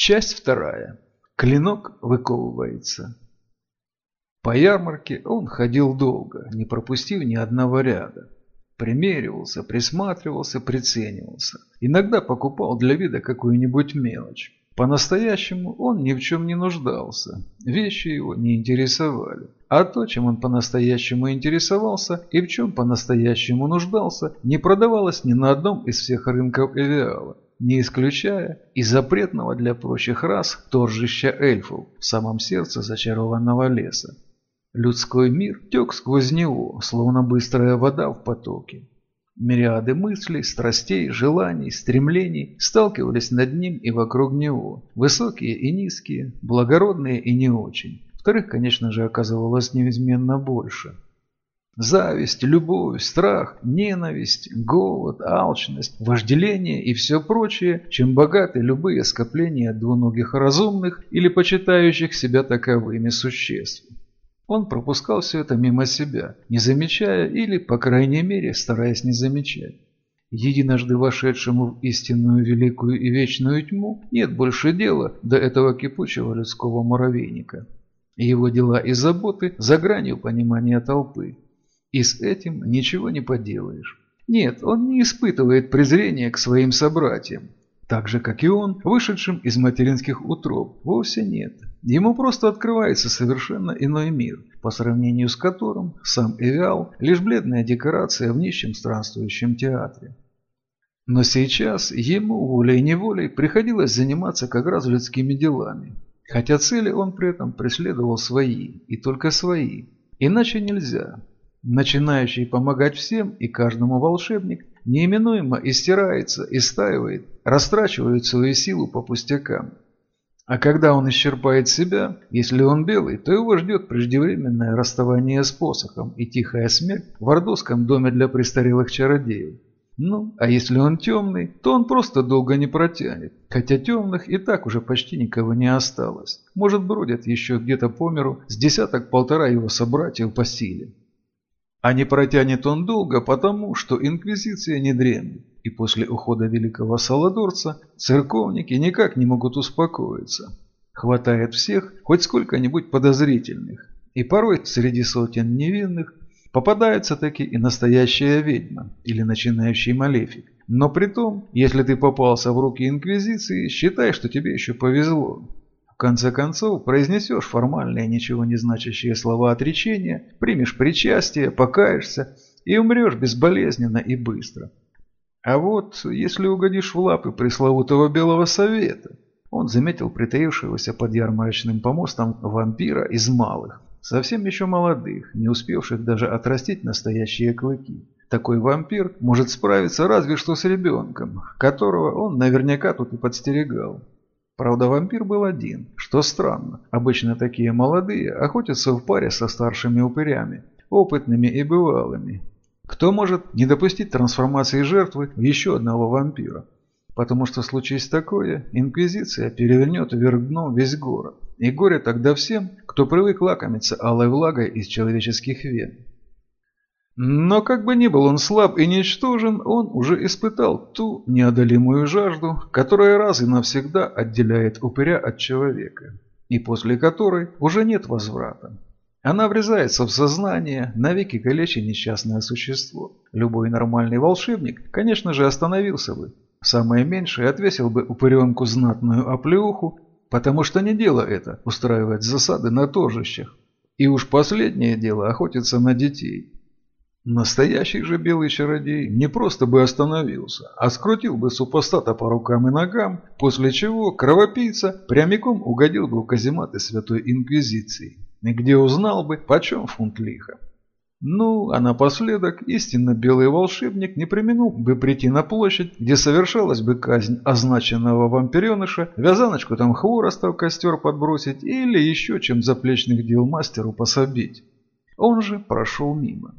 Часть вторая. Клинок выковывается. По ярмарке он ходил долго, не пропустив ни одного ряда. Примеривался, присматривался, приценивался. Иногда покупал для вида какую-нибудь мелочь. По-настоящему он ни в чем не нуждался, вещи его не интересовали. А то, чем он по-настоящему интересовался и в чем по-настоящему нуждался, не продавалось ни на одном из всех рынков Эвиала, не исключая и запретного для прочих рас торжища эльфов в самом сердце зачарованного леса. Людской мир тек сквозь него, словно быстрая вода в потоке. Мириады мыслей, страстей, желаний, стремлений сталкивались над ним и вокруг него. Высокие и низкие, благородные и не очень. Вторых, конечно же, оказывалось неизменно больше. Зависть, любовь, страх, ненависть, голод, алчность, вожделение и все прочее, чем богаты любые скопления двуногих разумных или почитающих себя таковыми существ. Он пропускал все это мимо себя, не замечая или, по крайней мере, стараясь не замечать. Единожды вошедшему в истинную великую и вечную тьму нет больше дела до этого кипучего людского муравейника. Его дела и заботы за гранью понимания толпы. И с этим ничего не поделаешь. Нет, он не испытывает презрения к своим собратьям. Так же, как и он, вышедшим из материнских утроб, вовсе нет. Ему просто открывается совершенно иной мир, по сравнению с которым сам Эвиал – лишь бледная декорация в нищем странствующем театре. Но сейчас ему волей-неволей приходилось заниматься как раз людскими делами, хотя цели он при этом преследовал свои, и только свои. Иначе нельзя. Начинающий помогать всем и каждому волшебник неименуемо истирается, истаивает, растрачивает свою силу по пустякам. А когда он исчерпает себя, если он белый, то его ждет преждевременное расставание с посохом и тихая смерть в ордовском доме для престарелых чародеев. Ну, а если он темный, то он просто долго не протянет, хотя темных и так уже почти никого не осталось. Может, бродят еще где-то по миру с десяток-полтора его собратьев по силе. А не протянет он долго, потому что инквизиция не дремлет, и после ухода великого Саладорца церковники никак не могут успокоиться. Хватает всех, хоть сколько-нибудь подозрительных, и порой среди сотен невинных попадается таки и настоящая ведьма или начинающий малефик. Но при том, если ты попался в руки инквизиции, считай, что тебе еще повезло конце концов, произнесешь формальные, ничего не значащие слова отречения, примешь причастие, покаешься и умрешь безболезненно и быстро. А вот, если угодишь в лапы пресловутого Белого Совета, он заметил притаившегося под ярмарочным помостом вампира из малых, совсем еще молодых, не успевших даже отрастить настоящие клыки. Такой вампир может справиться разве что с ребенком, которого он наверняка тут и подстерегал. Правда, вампир был один, что странно. Обычно такие молодые охотятся в паре со старшими упырями, опытными и бывалыми. Кто может не допустить трансформации жертвы в еще одного вампира? Потому что случись такое, Инквизиция перевернет вверх дном весь город. И горе тогда всем, кто привык лакомиться алой влагой из человеческих вен. Но как бы ни был он слаб и ничтожен, он уже испытал ту неодолимую жажду, которая раз и навсегда отделяет упыря от человека, и после которой уже нет возврата. Она врезается в сознание, навеки калеча несчастное существо. Любой нормальный волшебник, конечно же, остановился бы. Самое меньшее отвесил бы упыренку знатную оплеуху, потому что не дело это устраивать засады на торжищах. И уж последнее дело охотиться на детей. Настоящий же белый чародей не просто бы остановился, а скрутил бы супостата по рукам и ногам, после чего кровопийца прямиком угодил бы в казематы Святой Инквизиции, где узнал бы, почем фунт лиха. Ну, а напоследок истинно белый волшебник не применил бы прийти на площадь, где совершалась бы казнь означенного вампиреныша, вязаночку там хвороста в костер подбросить или еще чем заплечных дел мастеру пособить. Он же прошел мимо.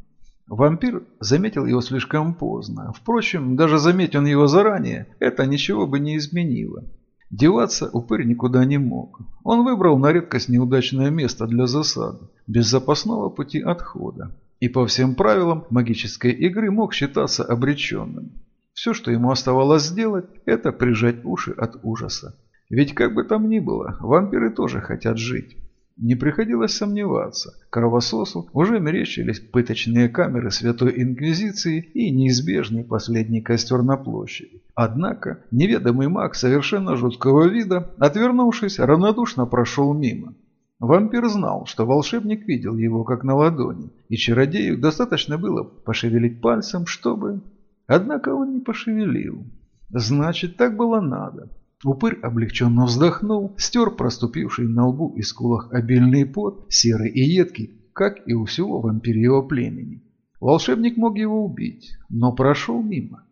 Вампир заметил его слишком поздно. Впрочем, даже заметь он его заранее, это ничего бы не изменило. Деваться упырь никуда не мог. Он выбрал на редкость неудачное место для засады, без запасного пути отхода. И по всем правилам магической игры мог считаться обреченным. Все, что ему оставалось сделать, это прижать уши от ужаса. Ведь как бы там ни было, вампиры тоже хотят жить. Не приходилось сомневаться. Кровососу уже мерещились пыточные камеры Святой Инквизиции и неизбежный последний костер на площади. Однако неведомый маг совершенно жуткого вида, отвернувшись, равнодушно прошел мимо. Вампир знал, что волшебник видел его как на ладони, и чародею достаточно было пошевелить пальцем, чтобы... Однако он не пошевелил. Значит, так было надо. Упырь облегченно вздохнул, стер проступивший на лбу и скулах обильный пот, серый и едкий, как и у всего вампирьего племени. Волшебник мог его убить, но прошел мимо.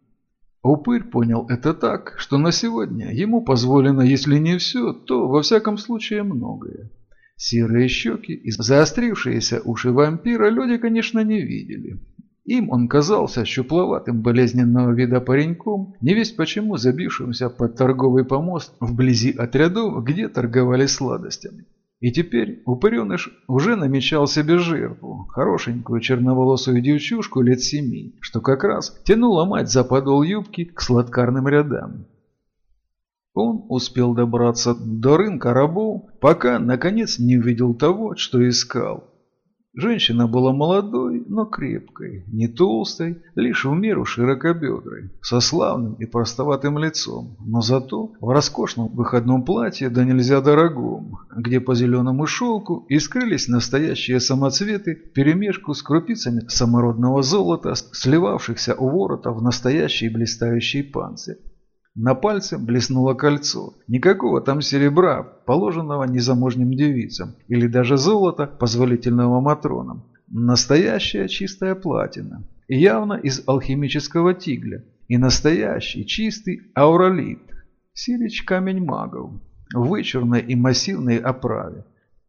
Упырь понял это так, что на сегодня ему позволено, если не все, то во всяком случае многое. Серые щеки и заострившиеся уши вампира люди, конечно, не видели. Им он казался щупловатым болезненного вида пареньком, невесть почему забившимся под торговый помост вблизи от рядов, где торговали сладостями. И теперь упыреныш уже намечал себе жертву, хорошенькую черноволосую девчушку лет семи, что как раз тянула мать за подол юбки к сладкарным рядам. Он успел добраться до рынка рабов, пока, наконец, не увидел того, что искал. Женщина была молодой, но крепкой, не толстой, лишь в меру широкобедрой, со славным и простоватым лицом, но зато в роскошном выходном платье да нельзя дорогом, где по зеленому шелку искрылись настоящие самоцветы перемешку с крупицами самородного золота, сливавшихся у ворота в настоящий блистающий панцирь. На пальце блеснуло кольцо. Никакого там серебра, положенного незамужним девицам, или даже золота, позволительного матронам. Настоящая чистая платина. Явно из алхимического тигля. И настоящий чистый ауралит. Сирич камень магов. В вычурной и массивной оправе.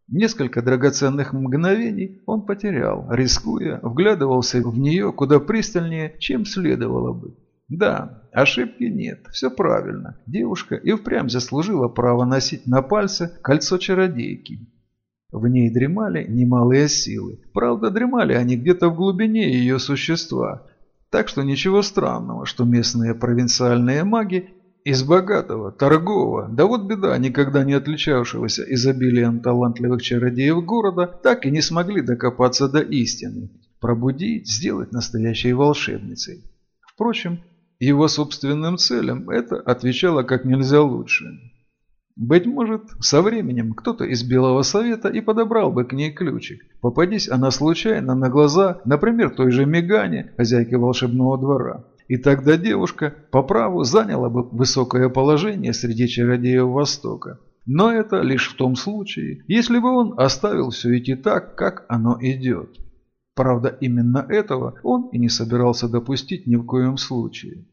Несколько драгоценных мгновений он потерял, рискуя, вглядывался в нее куда пристальнее, чем следовало бы. Да, ошибки нет, все правильно. Девушка и впрямь заслужила право носить на пальце кольцо чародейки. В ней дремали немалые силы. Правда, дремали они где-то в глубине ее существа. Так что ничего странного, что местные провинциальные маги из богатого, торгового, да вот беда, никогда не отличавшегося изобилием талантливых чародеев города, так и не смогли докопаться до истины, пробудить, сделать настоящей волшебницей. Впрочем, его собственным целям это отвечало как нельзя лучше. Быть может, со временем кто-то из Белого Совета и подобрал бы к ней ключик. Попадись она случайно на глаза, например, той же Мегане, хозяйке волшебного двора. И тогда девушка по праву заняла бы высокое положение среди чародеев Востока. Но это лишь в том случае, если бы он оставил все идти так, как оно идет. Правда, именно этого он и не собирался допустить ни в коем случае.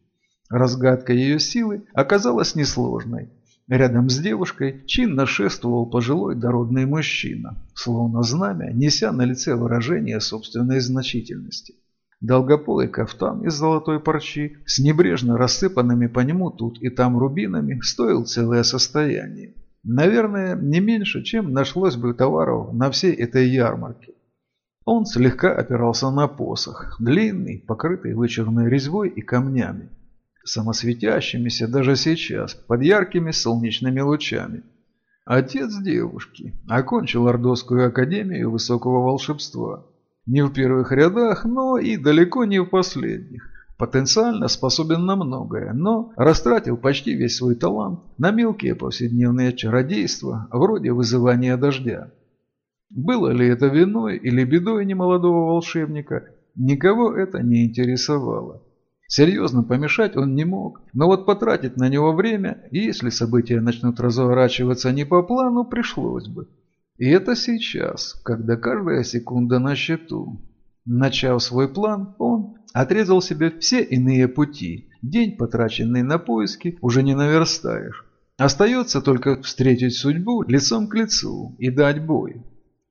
Разгадка ее силы оказалась несложной. Рядом с девушкой чинно шествовал пожилой дородный мужчина, словно знамя, неся на лице выражение собственной значительности. Долгополый кафтан из золотой парчи с небрежно рассыпанными по нему тут и там рубинами стоил целое состояние. Наверное, не меньше, чем нашлось бы товаров на всей этой ярмарке. Он слегка опирался на посох, длинный, покрытый вычурной резьбой и камнями, самосветящимися даже сейчас, под яркими солнечными лучами. Отец девушки окончил Ордовскую академию высокого волшебства. Не в первых рядах, но и далеко не в последних. Потенциально способен на многое, но растратил почти весь свой талант на мелкие повседневные чародейства, вроде вызывания дождя. Было ли это виной или бедой немолодого волшебника, никого это не интересовало. Серьезно помешать он не мог, но вот потратить на него время, если события начнут разворачиваться не по плану, пришлось бы. И это сейчас, когда каждая секунда на счету. Начав свой план, он отрезал себе все иные пути. День, потраченный на поиски, уже не наверстаешь. Остается только встретить судьбу лицом к лицу и дать бой.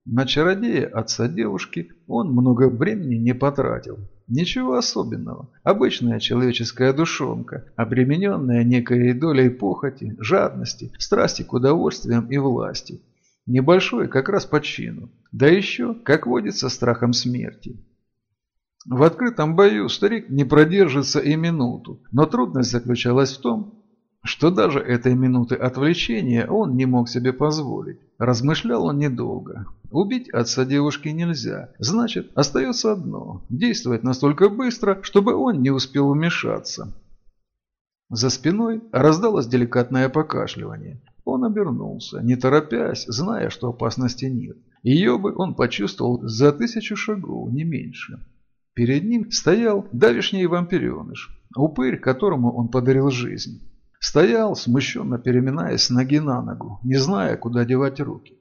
На чародея отца девушки он много времени не потратил. Ничего особенного. Обычная человеческая душонка, обремененная некой долей похоти, жадности, страсти к удовольствиям и власти. Небольшой как раз по чину. Да еще, как водится, страхом смерти. В открытом бою старик не продержится и минуту, но трудность заключалась в том, что даже этой минуты отвлечения он не мог себе позволить. Размышлял он недолго. Убить отца девушки нельзя. Значит, остается одно – действовать настолько быстро, чтобы он не успел вмешаться. За спиной раздалось деликатное покашливание. Он обернулся, не торопясь, зная, что опасности нет. Ее бы он почувствовал за тысячу шагов, не меньше. Перед ним стоял давишний вампиреныш, упырь, которому он подарил жизнь. Стоял, смущенно переминаясь ноги на ногу, не зная, куда девать руки.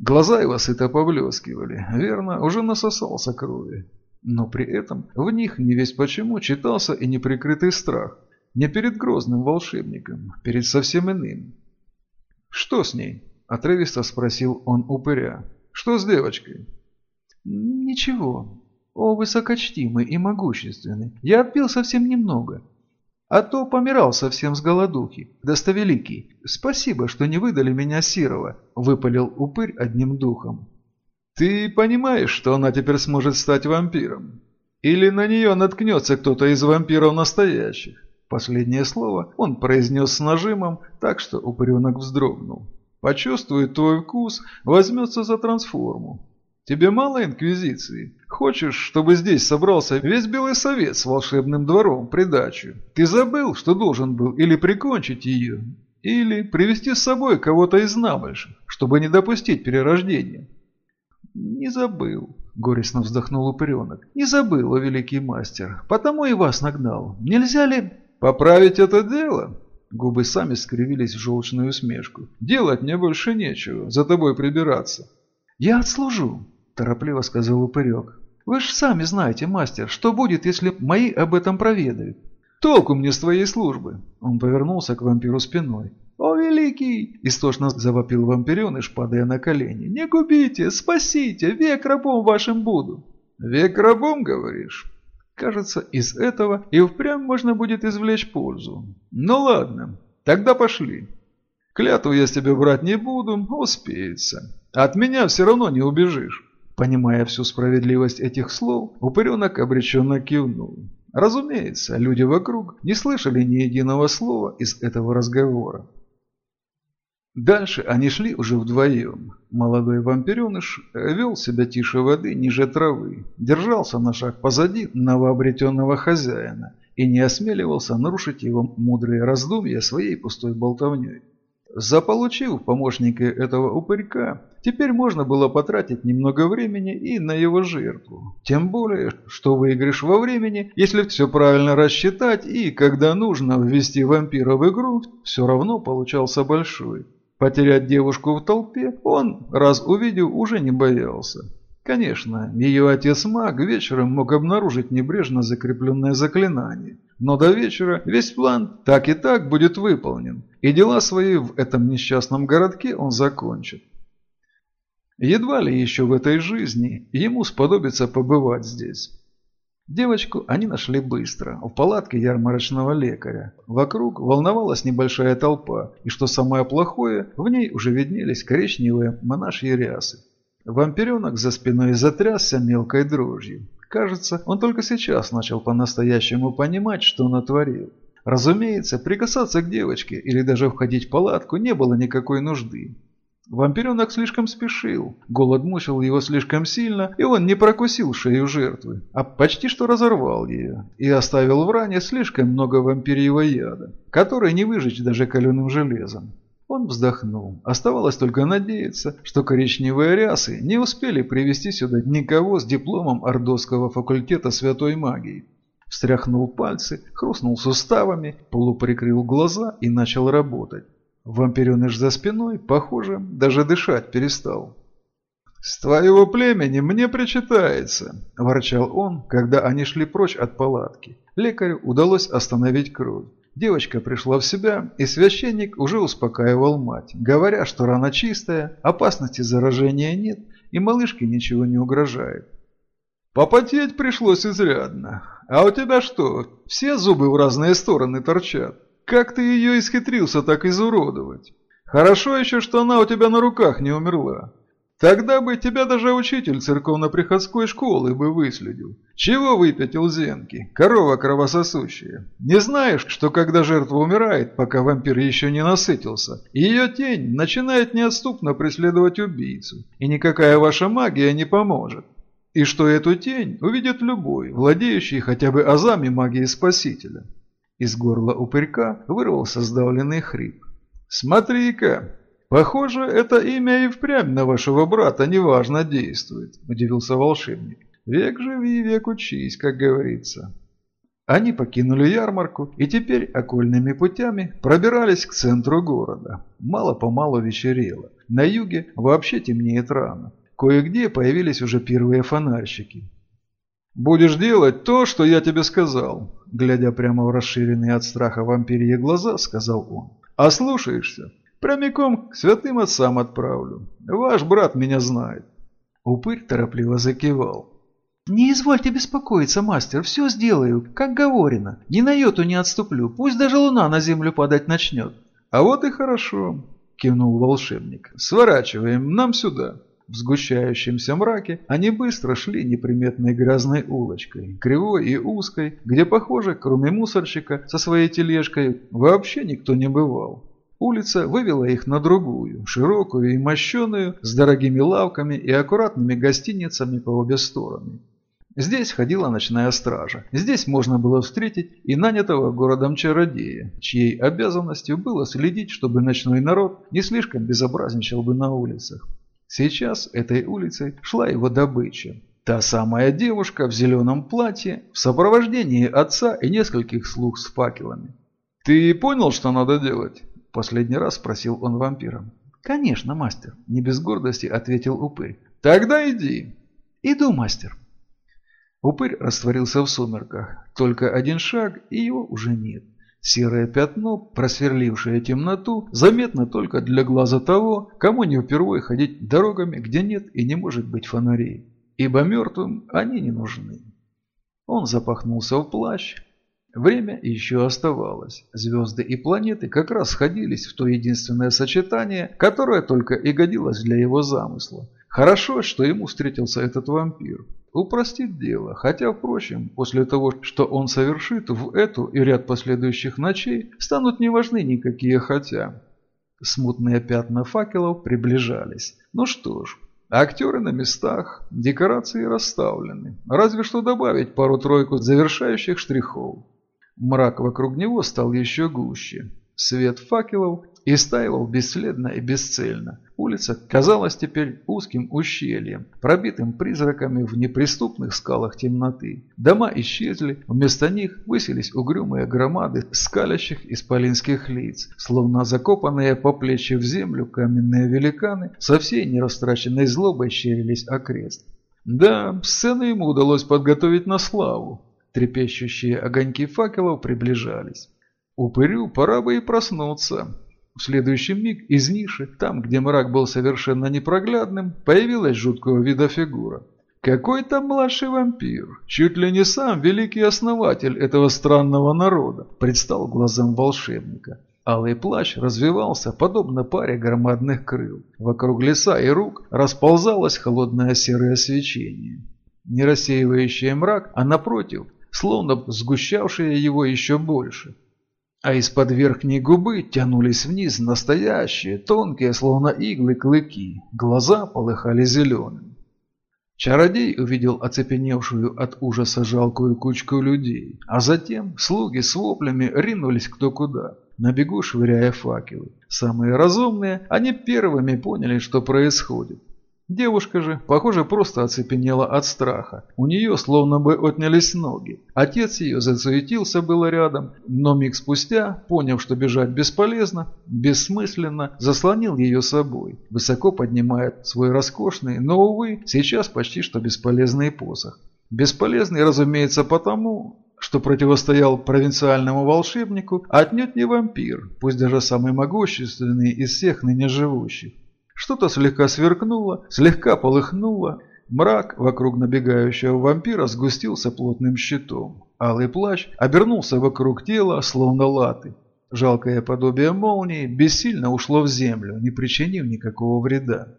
Глаза его сыто поблескивали, верно, уже насосался крови. Но при этом в них не весь почему читался и неприкрытый страх. Не перед грозным волшебником, перед совсем иным. «Что с ней?» – отрывисто спросил он упыря. «Что с девочкой?» «Ничего. О, высокочтимый и могущественный, я отпил совсем немного. А то помирал совсем с голодухи. Достовеликий, спасибо, что не выдали меня Сирова», – выпалил упырь одним духом. «Ты понимаешь, что она теперь сможет стать вампиром? Или на нее наткнется кто-то из вампиров настоящих?» Последнее слово он произнес с нажимом, так что упыренок вздрогнул. «Почувствует твой вкус, возьмется за трансформу. Тебе мало инквизиции? Хочешь, чтобы здесь собрался весь Белый Совет с волшебным двором придачу? Ты забыл, что должен был или прикончить ее, или привести с собой кого-то из набольших, чтобы не допустить перерождения?» «Не забыл», — горестно вздохнул упыренок. «Не забыл, о великий мастер, потому и вас нагнал. Нельзя ли...» «Поправить это дело?» Губы сами скривились в желчную усмешку. «Делать мне больше нечего, за тобой прибираться». «Я отслужу», – торопливо сказал упырек. «Вы ж сами знаете, мастер, что будет, если мои об этом проведают?» «Толку мне с твоей службы!» Он повернулся к вампиру спиной. «О, великий!» – истошно завопил вампиреныш, падая на колени. «Не губите! Спасите! Век рабом вашим буду!» «Век рабом, говоришь?» Кажется, из этого и впрямь можно будет извлечь пользу. Ну ладно, тогда пошли. Клятву я с тебя брать не буду, успеется. От меня все равно не убежишь. Понимая всю справедливость этих слов, упыренок обреченно кивнул. Разумеется, люди вокруг не слышали ни единого слова из этого разговора. Дальше они шли уже вдвоем. Молодой вампиреныш вел себя тише воды, ниже травы, держался на шаг позади новообретенного хозяина и не осмеливался нарушить его мудрые раздумья своей пустой болтовней. Заполучив помощника этого упырька, теперь можно было потратить немного времени и на его жертву. Тем более, что выигрыш во времени, если все правильно рассчитать и, когда нужно, ввести вампира в игру, все равно получался большой. Потерять девушку в толпе он, раз увидел, уже не боялся. Конечно, ее отец-маг вечером мог обнаружить небрежно закрепленное заклинание, но до вечера весь план так и так будет выполнен, и дела свои в этом несчастном городке он закончит. Едва ли еще в этой жизни ему сподобится побывать здесь. Девочку они нашли быстро, в палатке ярмарочного лекаря. Вокруг волновалась небольшая толпа, и что самое плохое, в ней уже виднелись коричневые монашьи рясы. Вампиренок за спиной затрясся мелкой дрожью. Кажется, он только сейчас начал по-настоящему понимать, что натворил. Разумеется, прикасаться к девочке или даже входить в палатку не было никакой нужды. Вампиренок слишком спешил, голод мучил его слишком сильно, и он не прокусил шею жертвы, а почти что разорвал ее, и оставил в ране слишком много вампирьего яда, который не выжечь даже каленым железом. Он вздохнул. Оставалось только надеяться, что коричневые рясы не успели привести сюда никого с дипломом Ордовского факультета святой магии. Встряхнул пальцы, хрустнул суставами, полуприкрыл глаза и начал работать. Вампиреныш за спиной, похоже, даже дышать перестал. «С твоего племени мне причитается», – ворчал он, когда они шли прочь от палатки. Лекарю удалось остановить кровь. Девочка пришла в себя, и священник уже успокаивал мать, говоря, что рана чистая, опасности заражения нет, и малышке ничего не угрожает. «Попотеть пришлось изрядно. А у тебя что, все зубы в разные стороны торчат? Как ты ее исхитрился так изуродовать? Хорошо еще, что она у тебя на руках не умерла. Тогда бы тебя даже учитель церковно-приходской школы бы выследил. Чего выпятил зенки? Корова кровососущая. Не знаешь, что когда жертва умирает, пока вампир еще не насытился, ее тень начинает неотступно преследовать убийцу, и никакая ваша магия не поможет. И что эту тень увидит любой, владеющий хотя бы азами магии Спасителя. Из горла упырька вырвался сдавленный хрип. «Смотри-ка, «Похоже, это имя и впрямь на вашего брата неважно действует», – удивился волшебник. «Век живи, век учись, как говорится». Они покинули ярмарку и теперь окольными путями пробирались к центру города. Мало-помалу вечерело. На юге вообще темнеет рано. Кое-где появились уже первые фонарщики. «Будешь делать то, что я тебе сказал», – глядя прямо в расширенные от страха вампирьи глаза, сказал он. «А слушаешься? Прямиком к святым отцам отправлю. Ваш брат меня знает». Упырь торопливо закивал. «Не извольте беспокоиться, мастер, все сделаю, как говорено. Ни на йоту не отступлю, пусть даже луна на землю падать начнет». «А вот и хорошо», – кивнул волшебник. «Сворачиваем нам сюда». В сгущающемся мраке они быстро шли неприметной грязной улочкой, кривой и узкой, где, похоже, кроме мусорщика со своей тележкой, вообще никто не бывал. Улица вывела их на другую, широкую и мощеную, с дорогими лавками и аккуратными гостиницами по обе стороны. Здесь ходила ночная стража. Здесь можно было встретить и нанятого городом чародея, чьей обязанностью было следить, чтобы ночной народ не слишком безобразничал бы на улицах. Сейчас этой улицей шла его добыча. Та самая девушка в зеленом платье в сопровождении отца и нескольких слуг с факелами. «Ты понял, что надо делать?» Последний раз спросил он вампира. «Конечно, мастер», – не без гордости ответил упырь. «Тогда иди». «Иду, мастер». Упырь растворился в сумерках. Только один шаг, и его уже нет. Серое пятно, просверлившее темноту, заметно только для глаза того, кому не впервые ходить дорогами, где нет и не может быть фонарей. Ибо мертвым они не нужны. Он запахнулся в плащ, Время еще оставалось. Звезды и планеты как раз сходились в то единственное сочетание, которое только и годилось для его замысла. Хорошо, что ему встретился этот вампир. Упростит дело, хотя, впрочем, после того, что он совершит в эту и ряд последующих ночей, станут неважны никакие «хотя». Смутные пятна факелов приближались. Ну что ж, актеры на местах, декорации расставлены. Разве что добавить пару-тройку завершающих штрихов. Мрак вокруг него стал еще гуще. Свет факелов истаивал бесследно и бесцельно. Улица казалась теперь узким ущельем, пробитым призраками в неприступных скалах темноты. Дома исчезли, вместо них высились угрюмые громады скалящих исполинских лиц, словно закопанные по плечи в землю каменные великаны со всей нерастраченной злобой щерились окрест. Да, сцену ему удалось подготовить на славу. Трепещущие огоньки факелов приближались. Упырю пора бы и проснуться. В следующий миг из ниши, там, где мрак был совершенно непроглядным, появилась жуткого вида фигура. Какой-то младший вампир, чуть ли не сам великий основатель этого странного народа, предстал глазам волшебника. Алый плащ развивался, подобно паре громадных крыл. Вокруг лица и рук расползалось холодное серое свечение. Не рассеивающее мрак, а напротив, словно сгущавшие его еще больше. А из-под верхней губы тянулись вниз настоящие, тонкие, словно иглы, клыки. Глаза полыхали зеленым. Чародей увидел оцепеневшую от ужаса жалкую кучку людей, а затем слуги с воплями ринулись кто куда, на бегу швыряя факелы. Самые разумные, они первыми поняли, что происходит. Девушка же, похоже, просто оцепенела от страха. У нее словно бы отнялись ноги. Отец ее засуетился было рядом, но миг спустя, поняв, что бежать бесполезно, бессмысленно, заслонил ее собой, высоко поднимая свой роскошный, но, увы, сейчас почти что бесполезный посох. Бесполезный, разумеется, потому, что противостоял провинциальному волшебнику отнюдь не вампир, пусть даже самый могущественный из всех ныне живущих. Что-то слегка сверкнуло, слегка полыхнуло. Мрак вокруг набегающего вампира сгустился плотным щитом. Алый плащ обернулся вокруг тела, словно латы. Жалкое подобие молнии бессильно ушло в землю, не причинив никакого вреда.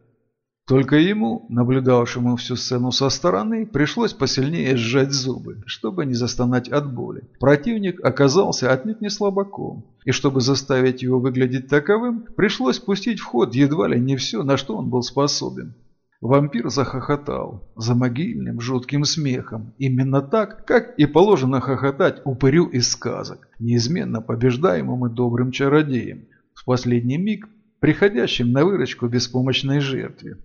Только ему, наблюдавшему всю сцену со стороны, пришлось посильнее сжать зубы, чтобы не застонать от боли. Противник оказался отнюдь не слабаком, и чтобы заставить его выглядеть таковым, пришлось пустить в ход едва ли не все, на что он был способен. Вампир захохотал, за могильным жутким смехом, именно так, как и положено хохотать упырю из сказок, неизменно побеждаемым и добрым чародеем, в последний миг приходящим на выручку беспомощной жертве.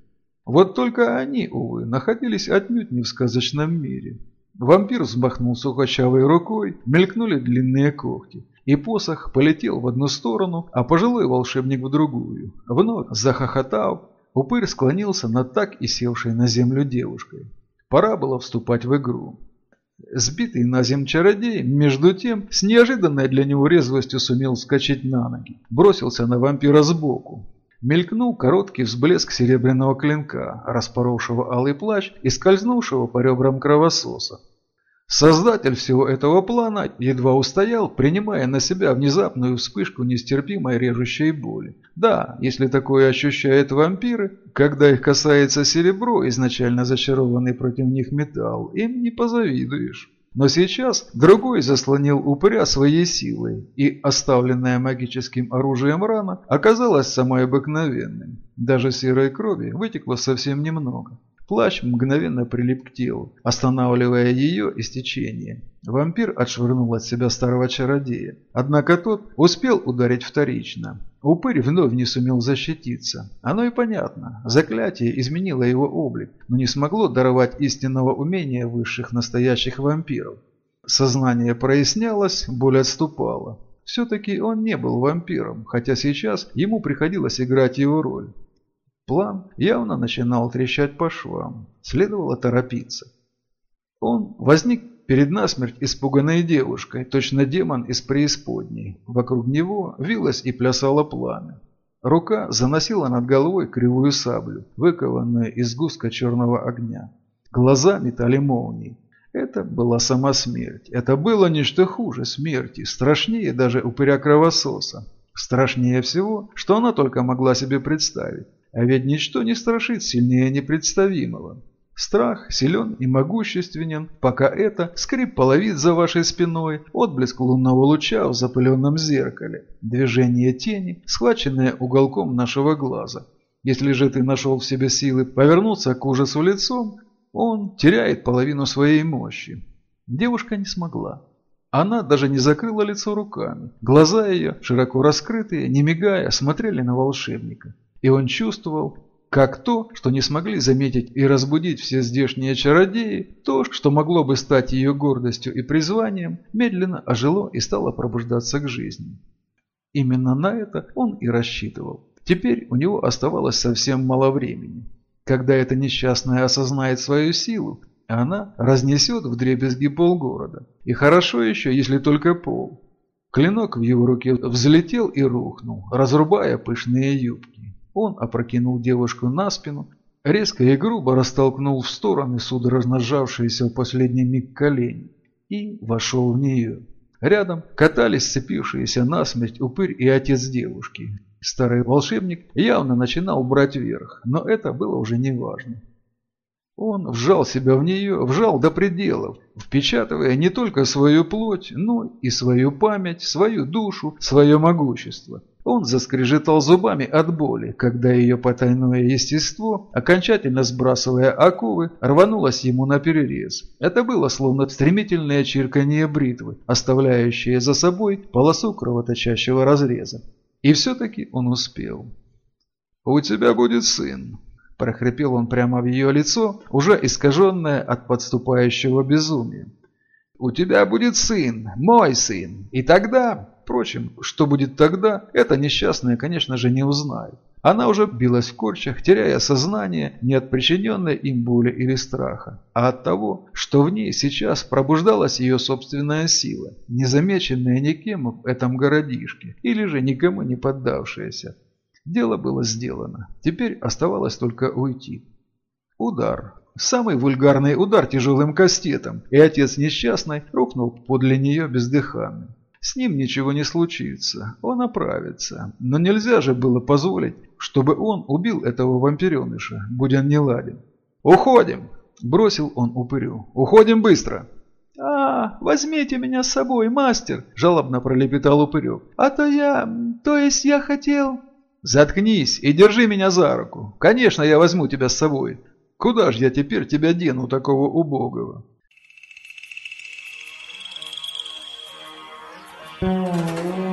Вот только они, увы, находились отнюдь не в сказочном мире. Вампир взмахнул сухощавой рукой, мелькнули длинные когти, и посох полетел в одну сторону, а пожилой волшебник в другую. Вновь захохотав, упырь склонился над так и севшей на землю девушкой. Пора было вступать в игру. Сбитый на зем чародей, между тем, с неожиданной для него резвостью сумел вскочить на ноги, бросился на вампира сбоку, Мелькнул короткий взблеск серебряного клинка, распоровшего алый плащ и скользнувшего по ребрам кровососа. Создатель всего этого плана едва устоял, принимая на себя внезапную вспышку нестерпимой режущей боли. Да, если такое ощущают вампиры, когда их касается серебро, изначально зачарованный против них металл, им не позавидуешь. Но сейчас другой заслонил упыря своей силой, и оставленная магическим оружием рана оказалась самой обыкновенной. Даже серой крови вытекло совсем немного. Плащ мгновенно прилип к телу, останавливая ее истечение. Вампир отшвырнул от себя старого чародея. Однако тот успел ударить вторично. Упырь вновь не сумел защититься. Оно и понятно. Заклятие изменило его облик, но не смогло даровать истинного умения высших настоящих вампиров. Сознание прояснялось, боль отступала. Все-таки он не был вампиром, хотя сейчас ему приходилось играть его роль. План явно начинал трещать по швам. Следовало торопиться. Он возник перед насмерть испуганной девушкой, точно демон из преисподней. Вокруг него вилось и плясало пламя. Рука заносила над головой кривую саблю, выкованную из гуска черного огня. Глаза метали молнии. Это была сама смерть. Это было нечто хуже смерти, страшнее даже упыря кровососа. Страшнее всего, что она только могла себе представить. А ведь ничто не страшит сильнее непредставимого. Страх силен и могущественен, пока это скрип половит за вашей спиной, отблеск лунного луча в запыленном зеркале, движение тени, схваченное уголком нашего глаза. Если же ты нашел в себе силы повернуться к ужасу лицом, он теряет половину своей мощи. Девушка не смогла. Она даже не закрыла лицо руками. Глаза ее, широко раскрытые, не мигая, смотрели на волшебника. И он чувствовал, как то, что не смогли заметить и разбудить все здешние чародеи, то, что могло бы стать ее гордостью и призванием, медленно ожило и стало пробуждаться к жизни. Именно на это он и рассчитывал. Теперь у него оставалось совсем мало времени. Когда эта несчастная осознает свою силу, она разнесет в дребезги полгорода. И хорошо еще, если только пол. Клинок в его руке взлетел и рухнул, разрубая пышные юбки. Он опрокинул девушку на спину, резко и грубо растолкнул в стороны судорожно сжавшиеся в последний миг колени и вошел в нее. Рядом катались сцепившиеся насмерть упырь и отец девушки. Старый волшебник явно начинал брать верх, но это было уже неважно. Он вжал себя в нее, вжал до пределов, впечатывая не только свою плоть, но и свою память, свою душу, свое могущество. Он заскрежетал зубами от боли, когда ее потайное естество, окончательно сбрасывая оковы, рванулось ему на перерез. Это было словно стремительное чирканье бритвы, оставляющее за собой полосу кровоточащего разреза. И все-таки он успел. «У тебя будет сын», – прохрипел он прямо в ее лицо, уже искаженное от подступающего безумия. «У тебя будет сын, мой сын, и тогда Впрочем, что будет тогда, эта несчастная, конечно же, не узнает. Она уже билась в корчах, теряя сознание не от причиненной им боли или страха, а от того, что в ней сейчас пробуждалась ее собственная сила, незамеченная никем в этом городишке, или же никому не поддавшаяся. Дело было сделано, теперь оставалось только уйти. Удар. Самый вульгарный удар тяжелым кастетом, и отец несчастный рухнул подле нее бездыханным. С ним ничего не случится, он оправится. Но нельзя же было позволить чтобы он убил этого вампиреныша, будь он не ладен. «Уходим!» – бросил он упырю. «Уходим быстро!» «А, возьмите меня с собой, мастер!» – жалобно пролепетал упырек. «А то я... то есть я хотел...» «Заткнись и держи меня за руку. Конечно, я возьму тебя с собой. Куда ж я теперь тебя дену, такого убогого?» Thank you.